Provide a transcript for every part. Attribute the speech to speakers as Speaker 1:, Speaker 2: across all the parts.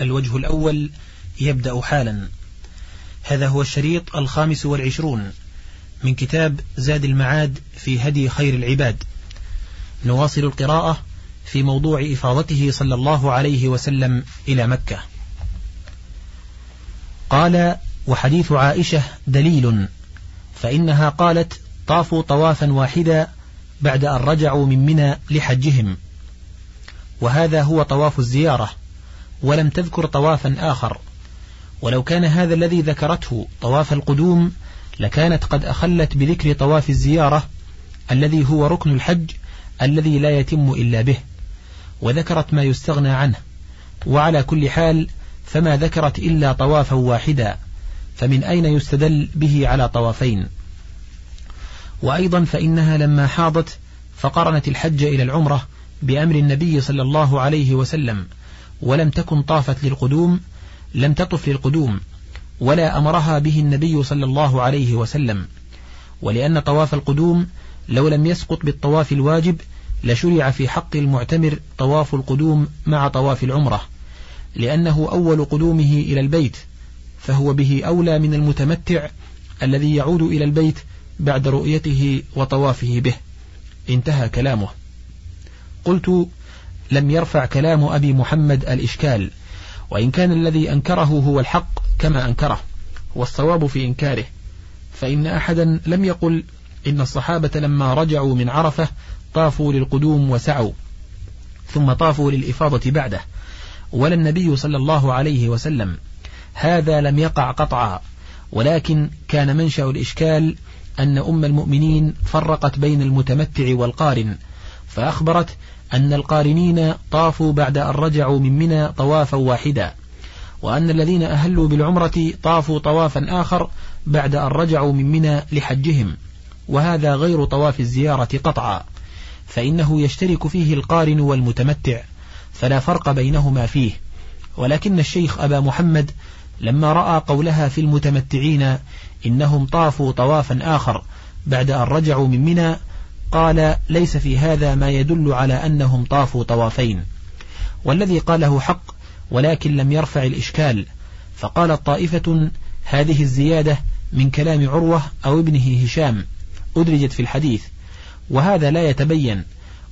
Speaker 1: الوجه الأول يبدأ حالا. هذا هو الشريط الخامس والعشرون من كتاب زاد المعاد في هدي خير العباد. نواصل القراءة في موضوع إفاضته صلى الله عليه وسلم إلى مكة. قال وحديث عائشة دليل فإنها قالت طافوا طوافا واحدا بعد أن رجعوا من منى لحجهم وهذا هو طواف الزيارة ولم تذكر طوافا آخر. ولو كان هذا الذي ذكرته طواف القدوم لكانت قد أخلت بذكر طواف الزيارة الذي هو ركن الحج الذي لا يتم إلا به. وذكرت ما يستغنى عنه. وعلى كل حال فما ذكرت إلا طوافا واحدا. فمن أين يستدل به على طوافين؟ وأيضا فإنها لما حاضت فقرنت الحج إلى العمرة بأمر النبي صلى الله عليه وسلم. ولم تكن طافت للقدوم لم تطف للقدوم ولا أمرها به النبي صلى الله عليه وسلم. ولأن طواف القدوم لو لم يسقط بالطواف الواجب لشرع في حق المعتمر طواف القدوم مع طواف العمرة. لأنه أول قدومه إلى البيت فهو به أولى من المتمتع الذي يعود إلى البيت بعد رؤيته وطوافه به. انتهى كلامه. قلت لم يرفع كلام أبي محمد الإشكال وإن كان الذي أنكره هو الحق كما أنكره والصواب في إنكاره. فإن أحدا لم يقل إن الصحابة لما رجعوا من عرفة طافوا للقدوم وسعوا ثم طافوا للإفاضة بعده. ولا النبي صلى الله عليه وسلم هذا لم يقع قطعا ولكن كان منشأ الإشكال أن أم المؤمنين فرقت بين المتمتع والقارن فأخبرت أن القارنين طافوا بعد أن رجعوا من منى طوافا واحدا وأن الذين أهلوا بالعمرة طافوا طوافا آخر بعد أن رجعوا من منى لحجهم وهذا غير طواف الزيارة قطعا فإنه يشترك فيه القارن والمتمتع فلا فرق بينهما فيه ولكن الشيخ أبا محمد لما رأى قولها في المتمتعين إنهم طافوا طوافا آخر بعد أن رجعوا من منى قال ليس في هذا ما يدل على أنهم طافوا طوافين. والذي قاله حق ولكن لم يرفع الإشكال. فقالت طائفة هذه الزيادة من كلام عروة أو ابنه هشام أدرجت في الحديث. وهذا لا يتبين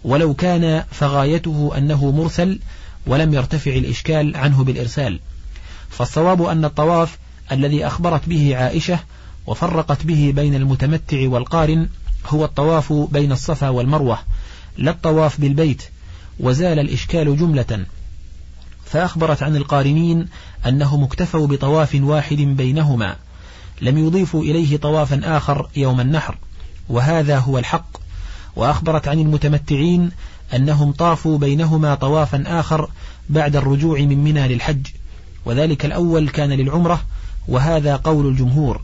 Speaker 1: ولو كان فغايته أنه مرسل ولم يرتفع الإشكال عنه بالإرسال. فالصواب أن الطواف الذي أخبرت به عائشة وفرقت به بين المتمتع والقارن هو الطواف بين الصفا والمروة لا الطواف بالبيت وزال الإشكال جملة. فأخبرت عن القارنين أنهم اكتفوا بطواف واحد بينهما لم يضيفوا إليه طوافا آخر يوم النحر وهذا هو الحق. وأخبرت عن المتمتعين أنهم طافوا بينهما طوافا آخر بعد الرجوع من منى للحج. وذلك الأول كان للعمرة وهذا قول الجمهور.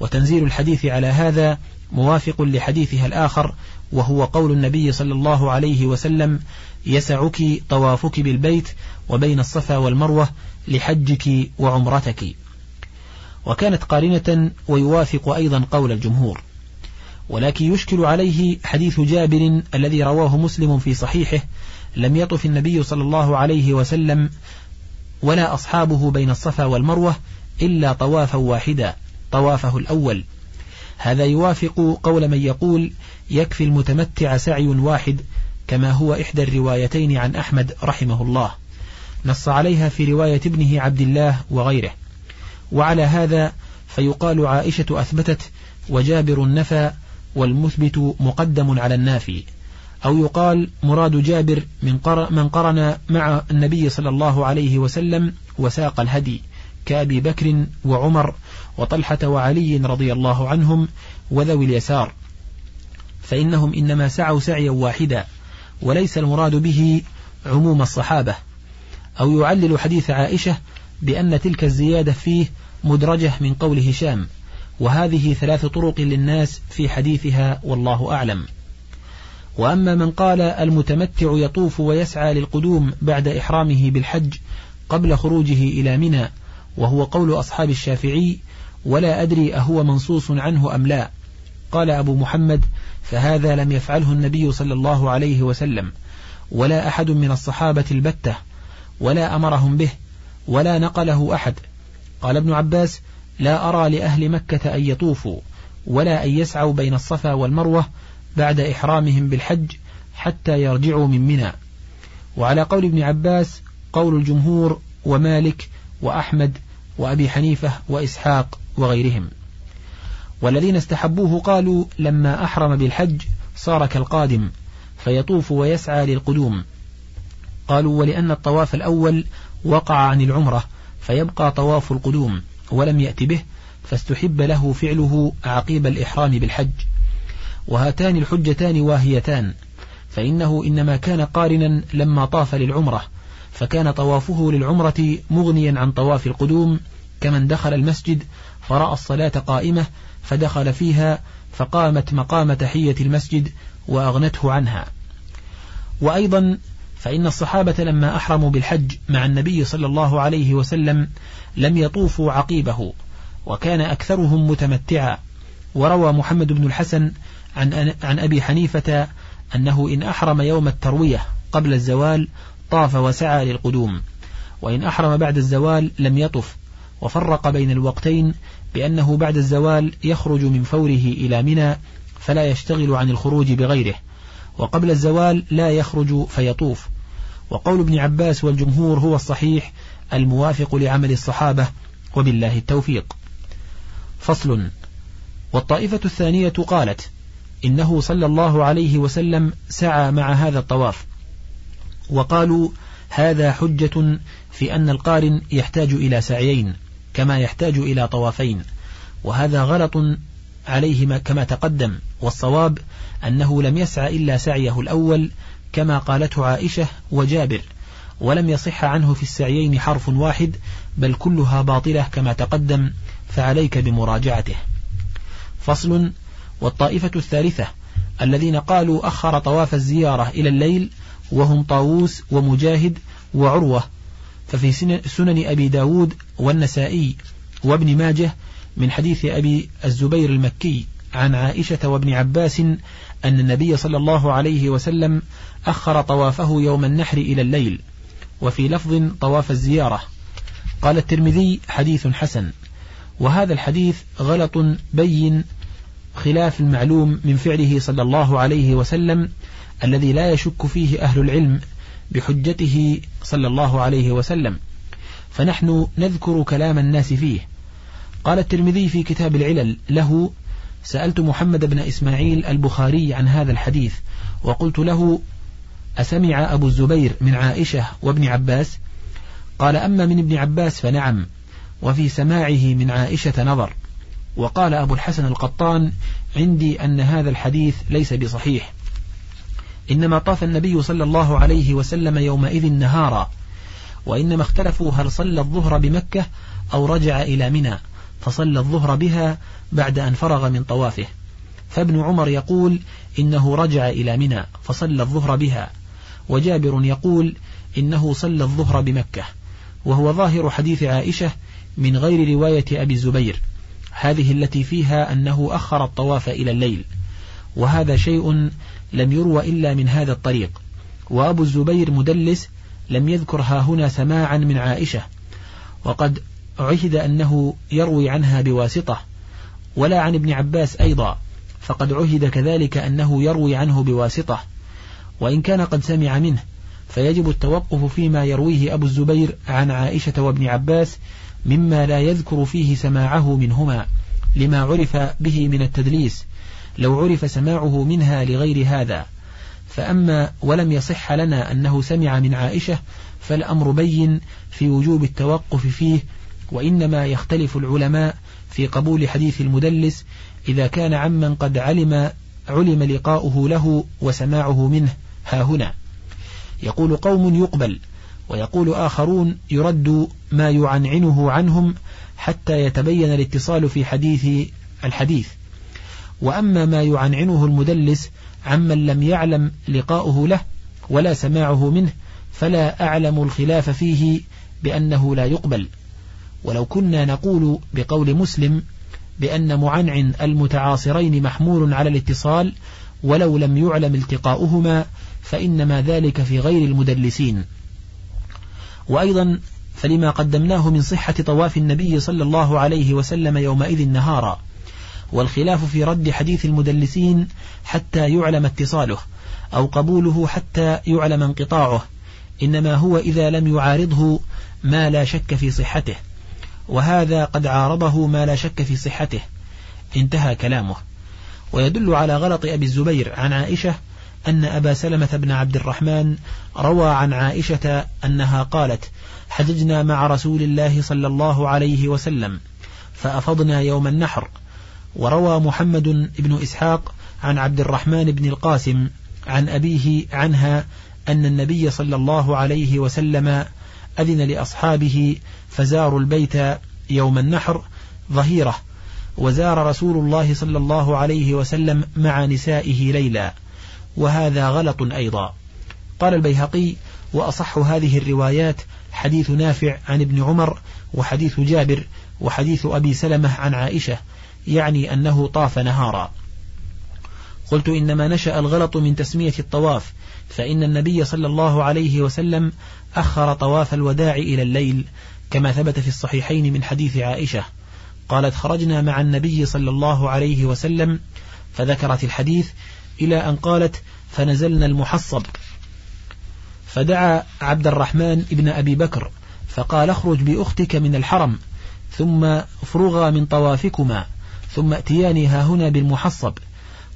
Speaker 1: وتنزيل الحديث على هذا موافق لحديثها الآخر وهو قول النبي صلى الله عليه وسلم يسعك طوافك بالبيت وبين الصفا والمروة لحجك وعمرتك. وكانت قارنة ويوافق أيضا قول الجمهور. ولكن يشكل عليه حديث جابر الذي رواه مسلم في صحيحه لم يطف النبي صلى الله عليه وسلم ولا أصحابه بين الصفا والمروة إلا طوافا واحدا طوافه الأول. هذا يوافق قول من يقول يكفي المتمتع سعي واحد كما هو إحدى الروايتين عن أحمد رحمه الله. نص عليها في رواية ابنه عبد الله وغيره. وعلى هذا فيقال عائشة أثبتت وجابر نفى والمثبت مقدم على النافي. أو يقال مراد جابر من, من قرن مع النبي صلى الله عليه وسلم وساق الهدي كأبي بكر وعمر وطلحة وعلي رضي الله عنهم وذوي اليسار فإنهم إنما سعوا سعيا واحدا وليس المراد به عموم الصحابة أو يعلل حديث عائشة بأن تلك الزيادة فيه مدرجة من قول هشام وهذه ثلاث طرق للناس في حديثها والله أعلم. وأما من قال المتمتع يطوف ويسعى للقدوم بعد إحرامه بالحج قبل خروجه إلى منى وهو قول أصحاب الشافعي ولا أدري أهو منصوص عنه أم لا. قال أبو محمد فهذا لم يفعله النبي صلى الله عليه وسلم. ولا أحد من الصحابة البتة ولا أمرهم به ولا نقله أحد. قال ابن عباس لا أرى لأهل مكة أن يطوفوا ولا أن يسعوا بين الصفا والمروة بعد إحرامهم بالحج حتى يرجعوا من منى. وعلى قول ابن عباس قول الجمهور ومالك وأحمد وأبي حنيفة وإسحاق وغيرهم. والذين استحبوه قالوا لما أحرم بالحج صار كالقادم فيطوف ويسعى للقدوم. قالوا ولأن الطواف الأول وقع عن العمرة فيبقى طواف القدوم ولم يأت به فاستحب له فعله عقيب الإحرام بالحج. وهاتان الحجتان واهيتان فإنه إنما كان قارنا لما طاف للعمرة فكان طوافه للعمرة مغنيا عن طواف القدوم كمن دخل المسجد فرأى الصلاة قائمة فدخل فيها فقامت مقام تحية المسجد وأغنته عنها. وأيضا فإن الصحابة لما أحرموا بالحج مع النبي صلى الله عليه وسلم لم يطوفوا عقيبه وكان أكثرهم متمتعا. وروى محمد بن الحسن عن, عن أبي حنيفة أنه إن أحرم يوم التروية قبل الزوال طاف وسعى للقدوم. وإن أحرم بعد الزوال لم يطف وفرق بين الوقتين بأنه بعد الزوال يخرج من فوره إلى منى فلا يشتغل عن الخروج بغيره. وقبل الزوال لا يخرج فيطوف. وقول ابن عباس والجمهور هو الصحيح الموافق لعمل الصحابة وبالله التوفيق. فصل والطائفة الثانية قالت إنه صلى الله عليه وسلم سعى مع هذا الطواف. وقالوا هذا حجة في أن القارن يحتاج إلى سعيين كما يحتاج إلى طوافين وهذا غلط عليه كما تقدم والصواب أنه لم يسعى إلا سعيه الأول كما قالته عائشة وجابر ولم يصح عنه في السعيين حرف واحد بل كلها باطلة كما تقدم فعليك بمراجعته. فصل والطائفة الثالثة الذين قالوا أخر طواف الزيارة إلى الليل وهم طاووس ومجاهد وعروة ففي سنن أبي داود والنسائي وابن ماجه من حديث أبي الزبير المكي عن عائشة وابن عباس أن النبي صلى الله عليه وسلم أخر طوافه يوم النحر إلى الليل وفي لفظ طواف الزيارة. قال الترمذي حديث حسن. وهذا الحديث غلط بين خلاف المعلوم من فعله صلى الله عليه وسلم الذي لا يشك فيه أهل العلم بحجته صلى الله عليه وسلم. فنحن نذكر كلام الناس فيه. قال الترمذي في كتاب العلل له سألت محمد بن إسماعيل البخاري عن هذا الحديث وقلت له أسمع أبو الزبير من عائشة وابن عباس؟ قال أما من ابن عباس فنعم وفي سماعه من عائشة نظر. وقال أبو الحسن القطان عندي أن هذا الحديث ليس بصحيح. إنما طاف النبي صلى الله عليه وسلم يومئذ نهارا وإنما اختلفوا هل صلى الظهر بمكة أو رجع إلى منى فصلى الظهر بها بعد أن فرغ من طوافه. فابن عمر يقول إنه رجع إلى منى فصلى الظهر بها وجابر يقول إنه صلى الظهر بمكة وهو ظاهر حديث عائشة من غير رواية أبي الزبير. هذه التي فيها أنه أخر الطواف إلى الليل وهذا شيء لم يروى إلا من هذا الطريق. وأبو الزبير مدلس لم يذكرها هنا سماعا من عائشة. وقد عهد أنه يروي عنها بواسطة ولا عن ابن عباس أيضا. فقد عهد كذلك أنه يروي عنه بواسطة. وإن كان قد سمع منه فيجب التوقف فيما يرويه أبو الزبير عن عائشة وابن عباس مما لا يذكر فيه سماعه منهما لما عرف به من التدليس. لو عرف سماعه منها لغير هذا. فأما ولم يصح لنا أنه سمع من عائشة فالأمر بين في وجوب التوقف فيه وإنما يختلف العلماء في قبول حديث المدلس إذا كان عمن قد علم علم لقاؤه له وسماعه منه. ها هنا. يقول قوم يقبل ويقول آخرون يرد ما يعنعنه عنهم حتى يتبين الاتصال في حديث الحديث. وأما ما يعنعنه المدلس عمن لم يعلم لقاؤه له ولا سماعه منه فلا أعلم الخلاف فيه بأنه لا يقبل. ولو كنا نقول بقول مسلم بأن معنعن المتعاصرين محمول على الاتصال ولو لم يعلم التقاؤهما فإنما ذلك في غير المدلسين. وأيضا فلما قدمناه من صحة طواف النبي صلى الله عليه وسلم يومئذ نهارا والخلاف في رد حديث المدلسين حتى يعلم اتصاله أو قبوله حتى يعلم انقطاعه إنما هو إذا لم يعارضه ما لا شك في صحته وهذا قد عارضه ما لا شك في صحته. انتهى كلامه. ويدل على غلط أبي الزبير عن عائشة أن أبا سلمة بن عبد الرحمن روى عن عائشة أنها قالت حججنا مع رسول الله صلى الله عليه وسلم فأفضنا يوم النحر وروى محمد بن إسحاق عن عبد الرحمن بن القاسم عن أبيه عنها أن النبي صلى الله عليه وسلم أذن لأصحابه فزاروا البيت يوم النحر ظهيرة وزار رسول الله صلى الله عليه وسلم مع نسائه ليلا وهذا غلط أيضا. قال البيهقي وأصح هذه الروايات حديث نافع عن ابن عمر وحديث جابر وحديث أبي سلمة عن عائشة يعني أنه طاف نهارا. قلت إنما نشأ الغلط من تسمية الطواف فإن النبي صلى الله عليه وسلم أخر طواف الوداع إلى الليل كما ثبت في الصحيحين من حديث عائشة. قالت خرجنا مع النبي صلى الله عليه وسلم فذكرت الحديث إلى أن قالت فنزلنا المحصب. فدعا عبد الرحمن ابن أبي بكر فقال اخرج بأختك من الحرم ثم فرغا من طوافكما. ثم أتياني ها هنا بالمحصب.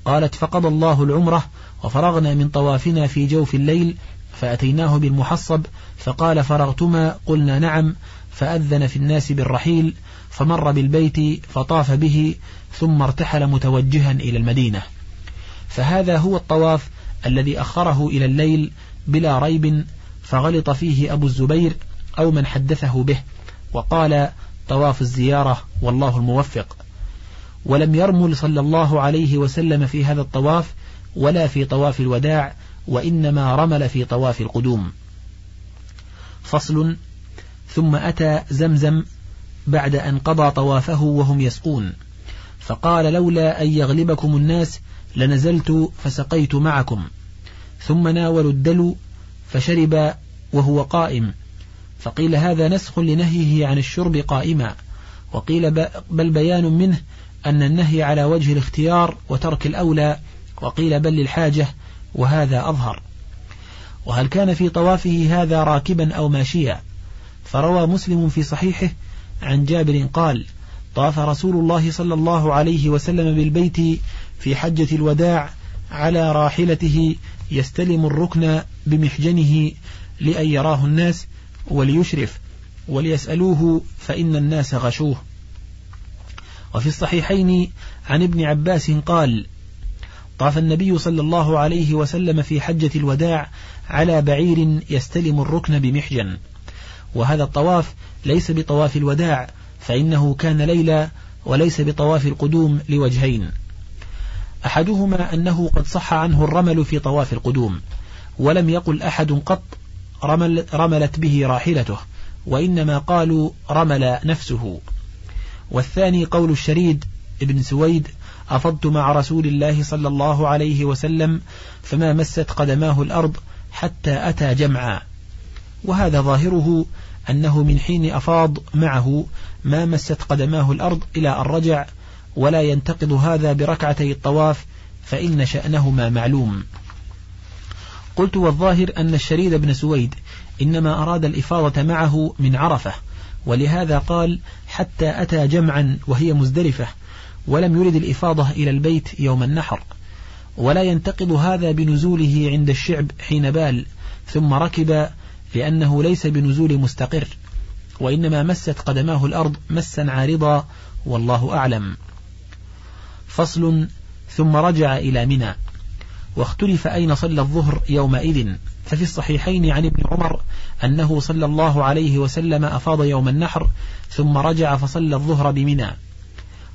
Speaker 1: قالت فقضى الله العمرة وفرغنا من طوافنا في جوف الليل فأتيناه بالمحصب فقال فرغتما؟ قلنا نعم. فأذن في الناس بالرحيل فمر بالبيت فطاف به ثم ارتحل متوجها إلى المدينة. فهذا هو الطواف الذي أخره إلى الليل بلا ريب فغلط فيه أبو الزبير أو من حدثه به وقال طواف الزيارة والله الموفق. ولم يرمل صلى الله عليه وسلم في هذا الطواف ولا في طواف الوداع وإنما رمل في طواف القدوم. فصل. ثم أتى زمزم بعد أن قضى طوافه وهم يسقون. فقال لولا أن يغلبكم الناس لنزلت فسقيت معكم. ثم ناولوا الدلو فشرب وهو قائم. فقيل هذا نسخ لنهيه عن الشرب قائما. وقيل بل بيان منه أن النهي على وجه الاختيار وترك الأولى وقيل بل للحاجة وهذا أظهر. وهل كان في طوافه هذا راكبا أو ماشيا؟ فروى مسلم في صحيحه عن جابر قال طاف رسول الله صلى الله عليه وسلم بالبيت في حجة الوداع على راحلته يستلم الركن بمحجنه لأن يراه الناس وليشرف وليسألوه فإن الناس غشوه. وفي الصحيحين عن ابن عباس قال طاف النبي صلى الله عليه وسلم في حجة الوداع على بعير يستلم الركن بمحجن. وهذا الطواف ليس بطواف الوداع فإنه كان ليلا وليس بطواف القدوم لوجهين. أحدهما أنه قد صح عنه الرمل في طواف القدوم ولم يقل أحد قط رمل رملت به راحلته وإنما قالوا رمل نفسه. والثاني قول الشريد ابن سويد أفضت مع رسول الله صلى الله عليه وسلم فما مست قدماه الأرض حتى أتى جمعا. وهذا ظاهره أنه من حين أفاض معه ما مست قدماه الأرض إلى أن رجع ولا ينتقض هذا بركعتي الطواف فإن شأنهما معلوم. قلت والظاهر أن الشريد بن سويد إنما أراد الإفاضة معه من عرفة ولهذا قال حتى أتى جمعا وهي مزدلفة ولم يرد الإفاضة إلى البيت يوم النحر. ولا ينتقض هذا بنزوله عند الشعب حين بال ثم ركب لأنه ليس بنزول مستقر وإنما مست قدماه الأرض مسا عارضا والله أعلم. فصل ثم رجع إلى منى واختلف أين صلى الظهر يومئذ. ففي الصحيحين عن ابن عمر أنه صلى الله عليه وسلم أفاض يوم النحر ثم رجع فصلى الظهر بمنى.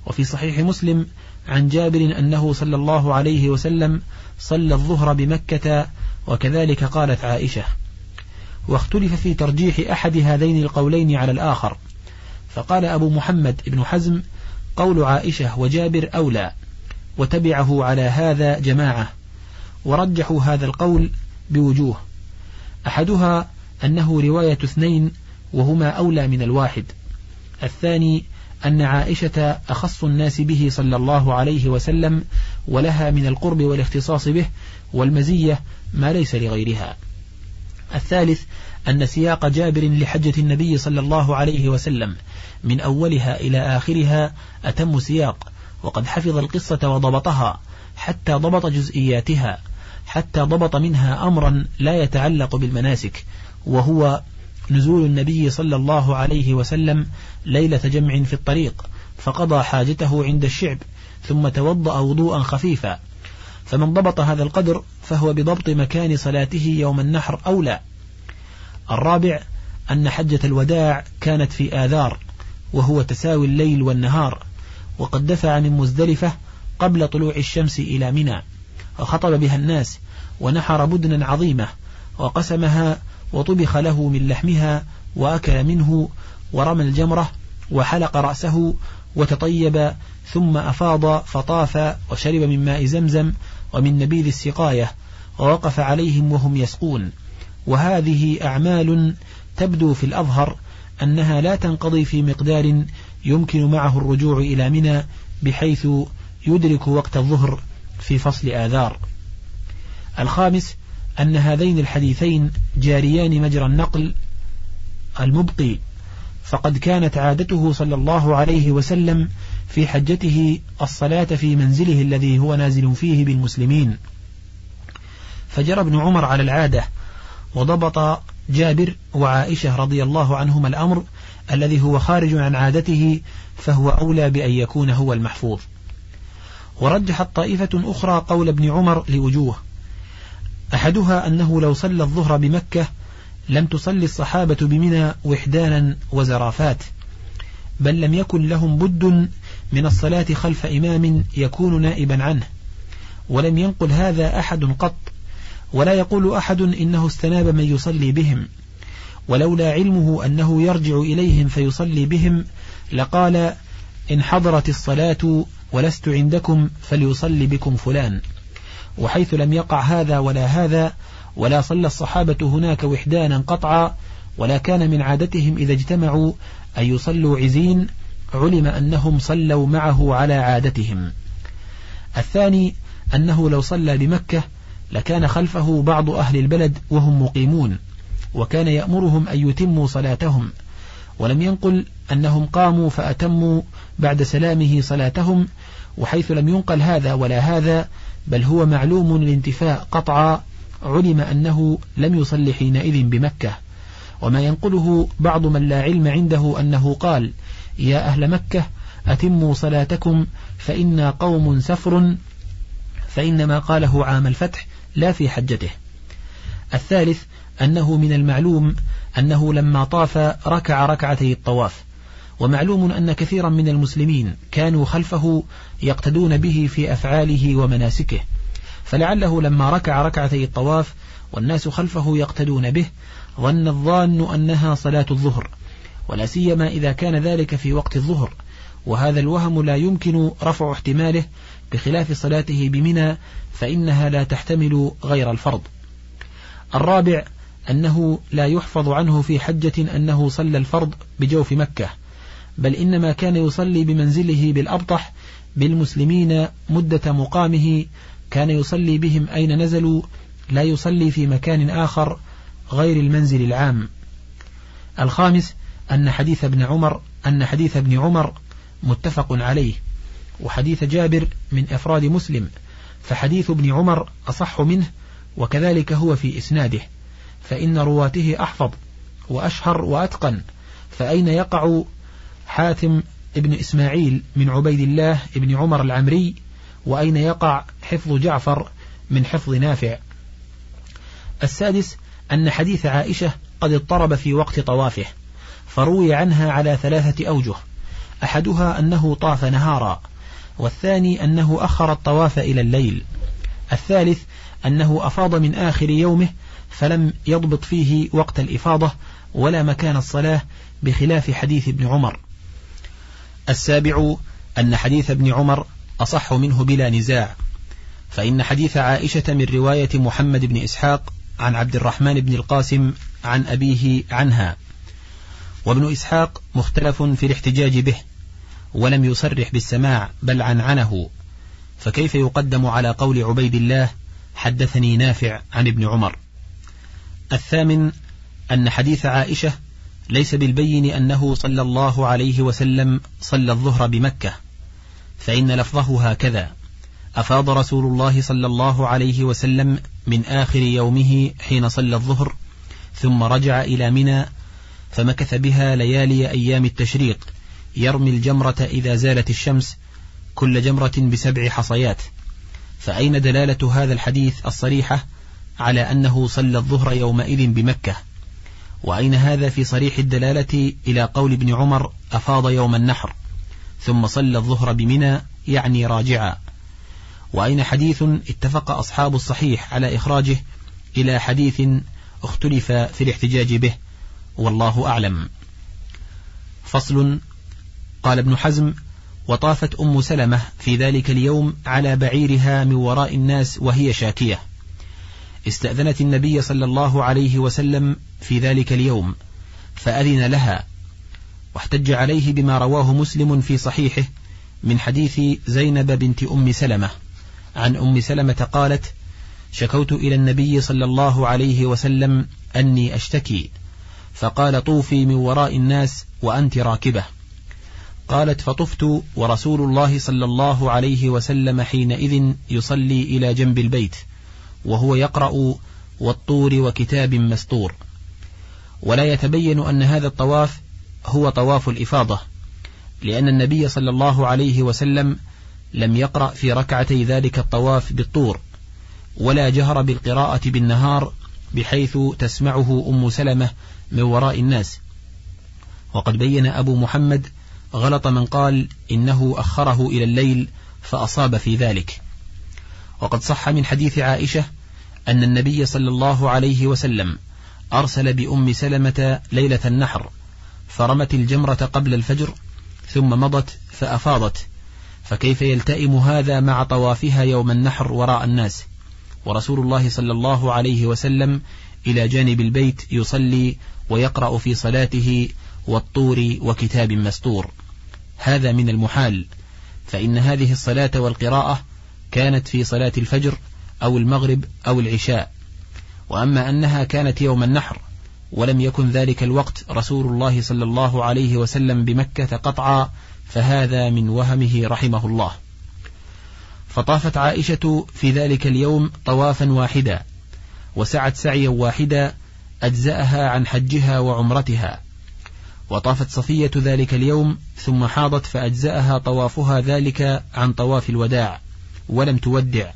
Speaker 1: وفي صحيح مسلم عن جابر أنه صلى الله عليه وسلم صلى الظهر بمكة وكذلك قالت عائشة واختلف في ترجيح أحد هذين القولين على الآخر. فقال أبو محمد بن حزم قول عائشة وجابر أولى وتبعه على هذا جماعة. ورجحوا هذا القول بوجوه. أحدها أنه رواية اثنين وهما أولى من الواحد. الثاني أن عائشة أخص الناس به صلى الله عليه وسلم ولها من القرب والاختصاص به والمزية ما ليس لغيرها. الثالث أن سياق جابر لحجة النبي صلى الله عليه وسلم من أولها إلى آخرها أتم سياق وقد حفظ القصة وضبطها حتى ضبط جزئياتها. حتى ضبط منها أمرا لا يتعلق بالمناسك وهو نزول النبي صلى الله عليه وسلم ليلة جمع في الطريق فقضى حاجته عند الشعب ثم توضأ وضوءا خفيفا. فمن ضبط هذا القدر فهو بضبط مكان صلاته يوم النحر أولى. الرابع أن حجة الوداع كانت في آذار وهو تساوي الليل والنهار وقد دفع من مزدلفة قبل طلوع الشمس إلى منى. وخطب بها الناس ونحر بدنا عظيمة وقسمها وطبخ له من لحمها وأكل منه ورمى الجمرة وحلق رأسه وتطيب ثم أفاض فطاف وشرب من ماء زمزم ومن نبيذ السقاية ووقف عليهم وهم يسقون. وهذه أعمال تبدو في الأظهر أنها لا تنقضي في مقدار يمكن معه الرجوع إلى منى بحيث يدرك وقت الظهر في فصل آذار. الخامس أن هذين الحديثين جاريان مجرى النقل المبقي فقد كانت عادته صلى الله عليه وسلم في حجته الصلاة في منزله الذي هو نازل فيه بالمسلمين. فجرى ابن عمر على العادة وضبط جابر وعائشة رضي الله عنهما الأمر الذي هو خارج عن عادته فهو أولى بأن يكون هو المحفوظ. ورجحت طائفة أخرى قول ابن عمر لوجوه. أحدها أنه لو صلى الظهر بمكة لم تصلي الصحابة بمنى وحدانا وزرافات بل لم يكن لهم بد من الصلاة خلف إمام يكون نائبا عنه. ولم ينقل هذا أحد قط ولا يقول أحد إنه استناب من يصلي بهم. ولولا علمه أنه يرجع إليهم فيصلي بهم لقال إن حضرت الصلاة ولست عندكم فليصلي بكم فلان. وحيث لم يقع هذا ولا هذا ولا صلى الصحابة هناك وحدانا قطعا ولا كان من عادتهم إذا اجتمعوا أن يصلوا عزين علم أنهم صلوا معه على عادتهم. الثاني أنه لو صلى بمكة لكان خلفه بعض أهل البلد وهم مقيمون وكان يأمرهم أن يتموا صلاتهم. ولم ينقل أنهم قاموا فأتموا بعد سلامه صلاتهم وحيث لم ينقل هذا ولا هذا بل هو معلوم الانتفاء قطعا علم أنه لم يصل حينئذ بمكة. وما ينقله بعض من لا علم عنده أنه قال يا أهل مكة أتموا صلاتكم فإنا قوم سفر فإنما قاله عام الفتح لا في حجته. الثالث أنه من المعلوم أنه لما طاف ركع ركعتي الطواف. ومعلوم أن كثيرا من المسلمين كانوا خلفه يقتدون به في أفعاله ومناسكه. فلعله لما ركع ركعتي الطواف والناس خلفه يقتدون به ظن الظان أنها صلاة الظهر ولا سيما إذا كان ذلك في وقت الظهر. وهذا الوهم لا يمكن رفع احتماله بخلاف صلاته بمنى فإنها لا تحتمل غير الفرض. الرابع أنه لا يحفظ عنه في حجة أنه صلى الفرض بجوف مكة. بل إنما كان يصلي بمنزله بالأبطح بالمسلمين مدة مقامه. كان يصلي بهم أين نزلوا لا يصلي في مكان آخر غير المنزل العام. الخامس أن حديث ابن عمر أن حديث ابن عمر متفق عليه وحديث جابر من أفراد مسلم. فحديث ابن عمر أصح منه وكذلك هو في إسناده. فإن رواته أحفظ وأشهر وأتقن. فأين يقع حاتم ابن إسماعيل من عبيد الله ابن عمر العمري وأين يقع حفظ جعفر من حفظ نافع. السادس أن حديث عائشة قد اضطرب في وقت طوافه فروي عنها على ثلاثة أوجه أحدها أنه طاف نهارا والثاني أنه أخر الطواف إلى الليل. الثالث أنه أفاض من آخر يومه فلم يضبط فيه وقت الإفاضة ولا مكان الصلاة بخلاف حديث ابن عمر. السابع أن حديث ابن عمر أصح منه بلا نزاع فإن حديث عائشة من رواية محمد بن إسحاق عن عبد الرحمن بن القاسم عن أبيه عنها وابن إسحاق مختلف في الاحتجاج به ولم يصرح بالسماع بل عنعنه فكيف يقدم على قول عبيد الله حدثني نافع عن ابن عمر؟ الثامن أن حديث عائشة ليس بالبين أنه صلى الله عليه وسلم صلى الظهر بمكة فإن لفظه هكذا أفاض رسول الله صلى الله عليه وسلم من آخر يومه حين صلى الظهر ثم رجع إلى منى فمكث بها ليالي أيام التشريق يرمي الجمرة إذا زالت الشمس كل جمرة بسبع حصيات. فأين دلالة هذا الحديث الصريحة على أنه صلى الظهر يومئذ بمكة؟ وأين هذا في صريح الدلالة إلى قول ابن عمر أفاض يوم النحر ثم صلى الظهر بمنى يعني راجعا. وأين حديث اتفق أصحاب الصحيح على إخراجه إلى حديث اختلف في الاحتجاج به والله أعلم. فصل قال ابن حزم وطافت أم سلمة في ذلك اليوم على بعيرها من وراء الناس وهي شاكية. استأذنت النبي صلى الله عليه وسلم في ذلك اليوم فأذن لها واحتج عليه بما رواه مسلم في صحيحه من حديث زينب بنت أم سلمة. عن أم سلمة قالت شكوت إلى النبي صلى الله عليه وسلم أني أشتكي فقال طوفي من وراء الناس وأنت راكبة. قالت فطفت ورسول الله صلى الله عليه وسلم حينئذ يصلي إلى جنب البيت وهو يقرأ والطور وكتاب مستور. ولا يتبين أن هذا الطواف هو طواف الإفاضة لأن النبي صلى الله عليه وسلم لم يقرأ في ركعتي ذلك الطواف بالطور ولا جهر بالقراءة بالنهار بحيث تسمعه أم سلمة من وراء الناس. وقد بين أبو محمد غلط من قال إنه أخره إلى الليل فأصاب في ذلك. وقد صح من حديث عائشة أن النبي صلى الله عليه وسلم أرسل بأم سلمة ليلة النحر فرمت الجمرة قبل الفجر ثم مضت فأفاضت فكيف يلتئم هذا مع طوافها يوم النحر وراء الناس؟ ورسول الله صلى الله عليه وسلم إلى جانب البيت يصلي ويقرأ في صلاته والطور وكتاب مستور. هذا من المحال فإن هذه الصلاة والقراءة كانت في صلاة الفجر أو المغرب أو العشاء. وأما أنها كانت يوم النحر ولم يكن ذلك الوقت رسول الله صلى الله عليه وسلم بمكة قطعا فهذا من وهمه رحمه الله. فطافت عائشة في ذلك اليوم طوافا واحدا وسعت سعيا واحدا أجزأها عن حجها وعمرتها. وطافت صفية ذلك اليوم ثم حاضت فأجزأها طوافها ذلك عن طواف الوداع ولم تودع.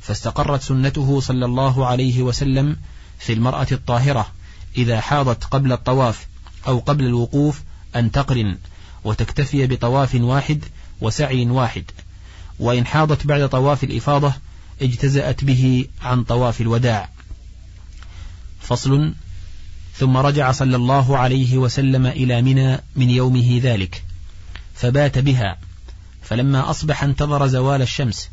Speaker 1: فاستقرت سنته صلى الله عليه وسلم في المرأة الطاهرة إذا حاضت قبل الطواف أو قبل الوقوف أن تقرن وتكتفي بطواف واحد وسعي واحد. وإن حاضت بعد طواف الإفاضة اجتزأت به عن طواف الوداع. فصل. ثم رجع صلى الله عليه وسلم إلى منى من يومه ذلك فبات بها فلما أصبح انتظر زوال الشمس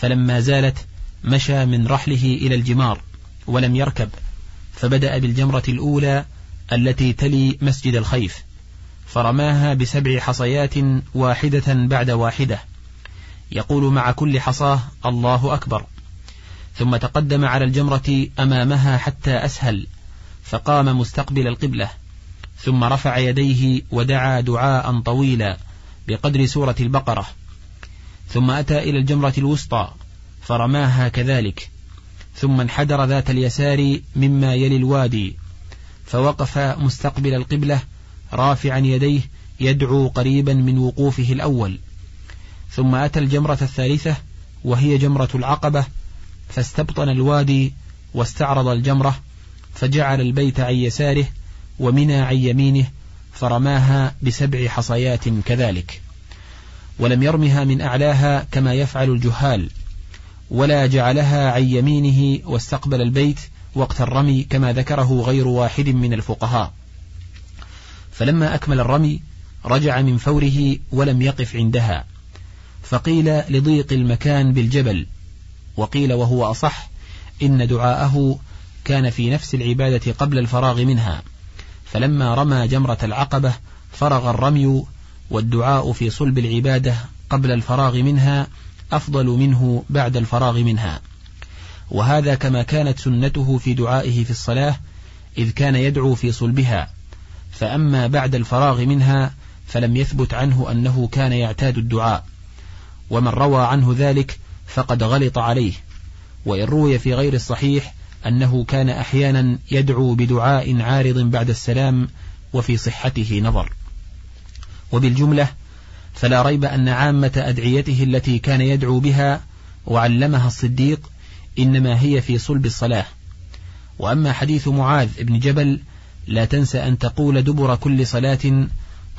Speaker 1: فلما زالت مشى من رحله إلى الجمار ولم يركب فبدأ بالجمرة الأولى التي تلي مسجد الخيف فرماها بسبع حصيات واحدة بعد واحدة يقول مع كل حصاه الله أكبر. ثم تقدم على الجمرة أمامها حتى أسهل فقام مستقبل القبلة ثم رفع يديه ودعا دعاء طويلا بقدر سورة البقرة. ثم أتى إلى الجمرة الوسطى فرماها كذلك ثم انحدر ذات اليسار مما يلي الوادي فوقف مستقبل القبلة رافعا يديه يدعو قريبا من وقوفه الأول ثم أتى الجمرة الثالثة وهي جمرة العقبة فاستبطن الوادي واستعرض الجمرة فجعل البيت عن يساره ومنى عن يمينه فرماها بسبع حصيات كذلك. ولم يرمها من أعلاها كما يفعل الجهال ولا جعلها عن يمينه واستقبل البيت وقت الرمي كما ذكره غير واحد من الفقهاء. فلما أكمل الرمي رجع من فوره ولم يقف عندها فقيل لضيق المكان بالجبل وقيل وهو أصح إن دعاءه كان في نفس العبادة قبل الفراغ منها. فلما رمى جمرة العقبة فرغ الرمي والدعاء في صلب العبادة قبل الفراغ منها أفضل منه بعد الفراغ منها. وهذا كما كانت سنته في دعائه في الصلاة إذ كان يدعو في صلبها. فأما بعد الفراغ منها فلم يثبت عنه أنه كان يعتاد الدعاء. ومن روى عنه ذلك فقد غلط عليه. وإن روي في غير الصحيح أنه كان أحيانا يدعو بدعاء عارض بعد السلام وفي صحته نظر. وبالجملة فلا ريب أن عامة أدعيته التي كان يدعو بها وعلمها الصديق إنما هي في صلب الصلاة. وأما حديث معاذ بن جبل لا تنس أن تقول دبر كل صلاة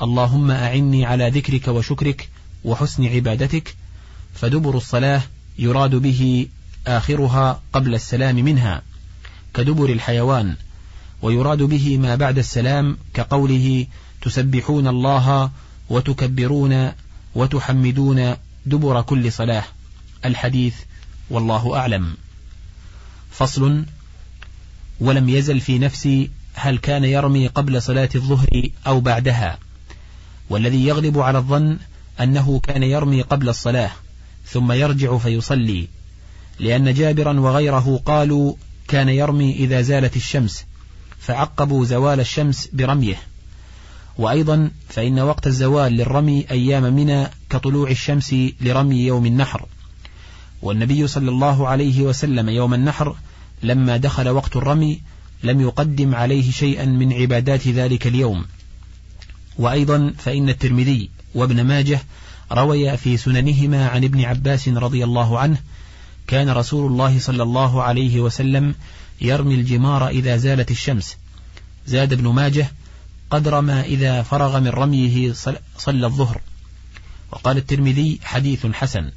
Speaker 1: اللهم أعني على ذكرك وشكرك وحسن عبادتك فدبر الصلاة يراد به آخرها قبل السلام منها كدبر الحيوان ويراد به ما بعد السلام كقوله تسبحون الله وتكبرون وتحمدون دبر كل صلاة. الحديث والله أعلم. فصل ولم يزل في نفسي هل كان يرمي قبل صلاة الظهر أو بعدها. والذي يغلب على الظن أنه كان يرمي قبل الصلاة ثم يرجع فيصلي. لأن جابرا وغيره قالوا كان يرمي إذا زالت الشمس فعقبوا زوال الشمس برميه. وأيضا فإن وقت الزوال للرمي أيام منى كطلوع الشمس لرمي يوم النحر. والنبي صلى الله عليه وسلم يوم النحر لما دخل وقت الرمي لم يقدم عليه شيئا من عبادات ذلك اليوم. وأيضا فإن الترمذي وابن ماجه رويا في سننهما عن ابن عباس رضي الله عنه كان رسول الله صلى الله عليه وسلم يرمي الجمار إذا زالت الشمس. زاد ابن ماجه قدر ما إذا فرغ من رميه صلى الظهر. وقال الترمذي حديث حسن.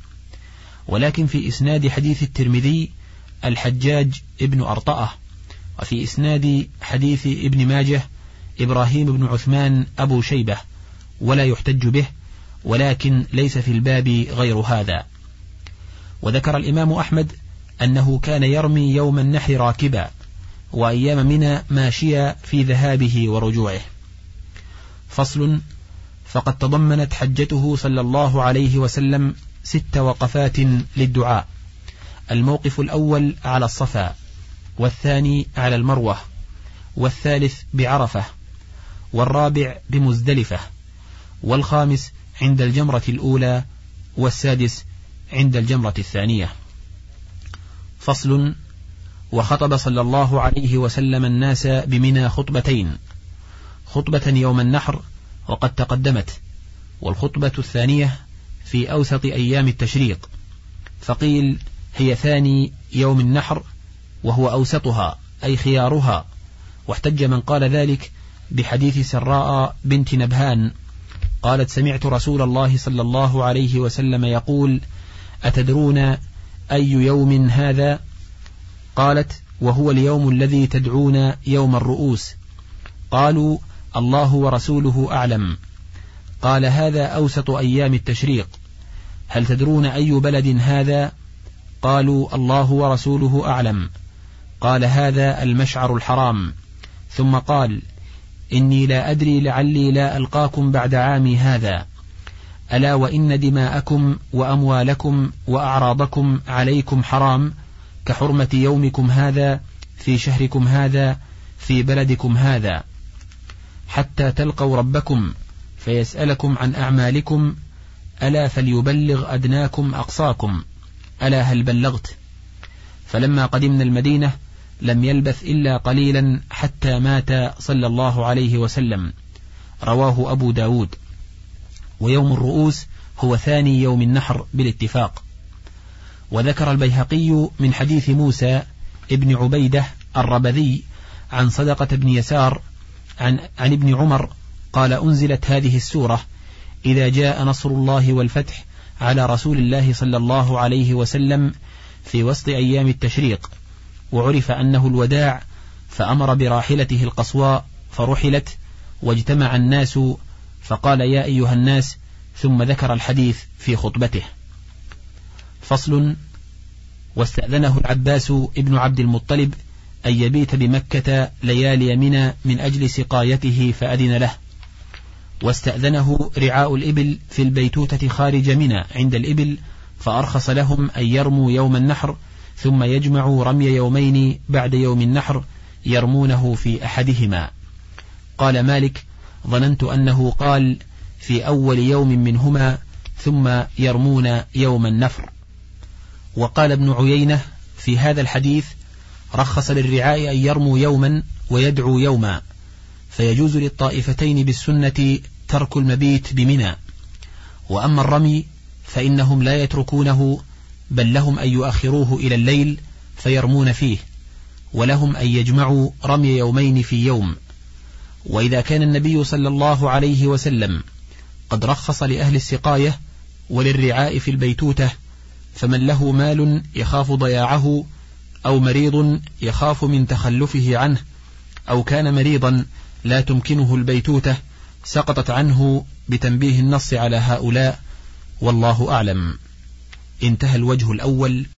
Speaker 1: ولكن في إسناد حديث الترمذي الحجاج ابن أرطأة وفي إسناد حديث ابن ماجه إبراهيم بن عثمان أبو شيبة ولا يحتج به ولكن ليس في الباب غير هذا. وذكر الإمام أحمد أنه كان يرمي يوم النحر راكبا وأيام منى ماشيا في ذهابه ورجوعه. فصل فقد تضمنت حجته صلى الله عليه وسلم ست وقفات للدعاء. الموقف الأول على الصفا والثاني على المروة والثالث بعرفة والرابع بمزدلفة والخامس عند الجمرة الأولى والسادس عند الجمرة الثانية. فصل وخطب صلى الله عليه وسلم الناس بمنى خطبتين خطبة يوم النحر وقد تقدمت والخطبة الثانية في أوسط أيام التشريق. فقيل هي ثاني يوم النحر وهو أوسطها أي خيارها. واحتج من قال ذلك بحديث سراء بنت نبهان. قالت سمعت رسول الله صلى الله عليه وسلم يقول أتدرون أي يوم هذا؟ قالت وهو اليوم الذي تدعون يوم الرؤوس. قالوا الله ورسوله أعلم. قال هذا أوسط أيام التشريق. هل تدرون أي بلد هذا؟ قالوا الله ورسوله أعلم. قال هذا المشعر الحرام. ثم قال إني لا أدري لعلي لا ألقاكم بعد عامي هذا. ألا وإن دماءكم وأموالكم وأعراضكم عليكم حرام كحرمة يومكم هذا في شهركم هذا في بلدكم هذا. حتى تلقوا ربكم فيسألكم عن أعمالكم ألا فليبلغ أدناكم أقصاكم ألا هل بلغت؟ فلما قدمنا المدينة لم يلبث إلا قليلا حتى مات صلى الله عليه وسلم رواه أبو داود. ويوم الرؤوس هو ثاني يوم النحر بالاتفاق. وذكر البيهقي من حديث موسى ابن عبيدة الربذي عن صدقة بن يسار عن, عن ابن عمر قال أنزلت هذه السورة إذا جاء نصر الله والفتح على رسول الله صلى الله عليه وسلم في وسط أيام التشريق وعرف أنه الوداع فأمر براحلته القصواء فرحلت واجتمع الناس فقال يا أيها الناس ثم ذكر الحديث في خطبته. فصل واستأذنه العباس ابن عبد المطلب أن يبيت بمكة ليالي منى من أجل سقايته فأذن له. واستأذنه رعاء الإبل في البيتوتة خارج منى عند الإبل فأرخص لهم أن يرموا يوم النحر ثم يجمعوا رمي يومين بعد يوم النحر يرمونه في أحدهما. قال مالك ظننت أنه قال في أول يوم منهما ثم يرمون يوم النفر وقال ابن عيينة في هذا الحديث رخص للرعاء أن يرموا يوما ويدعوا يوما فيجوز للطائفتين بالسنة ترك المبيت بمنى. وأما الرمي فإنهم لا يتركونه بل لهم أن يؤخروه إلى الليل فيرمون فيه ولهم أن يجمعوا رمي يومين في يوم. وإذا كان النبي صلى الله عليه وسلم قد رخص لأهل السقاية وللرعاء في البيتوتة فمن له مال يخاف ضياعه أو مريض يخاف من تخلفه عنه أو كان مريضا لا تمكنه البيتوتة سقطت عنه بتنبيه النص على هؤلاء والله أعلم. انتهى الوجه الأول.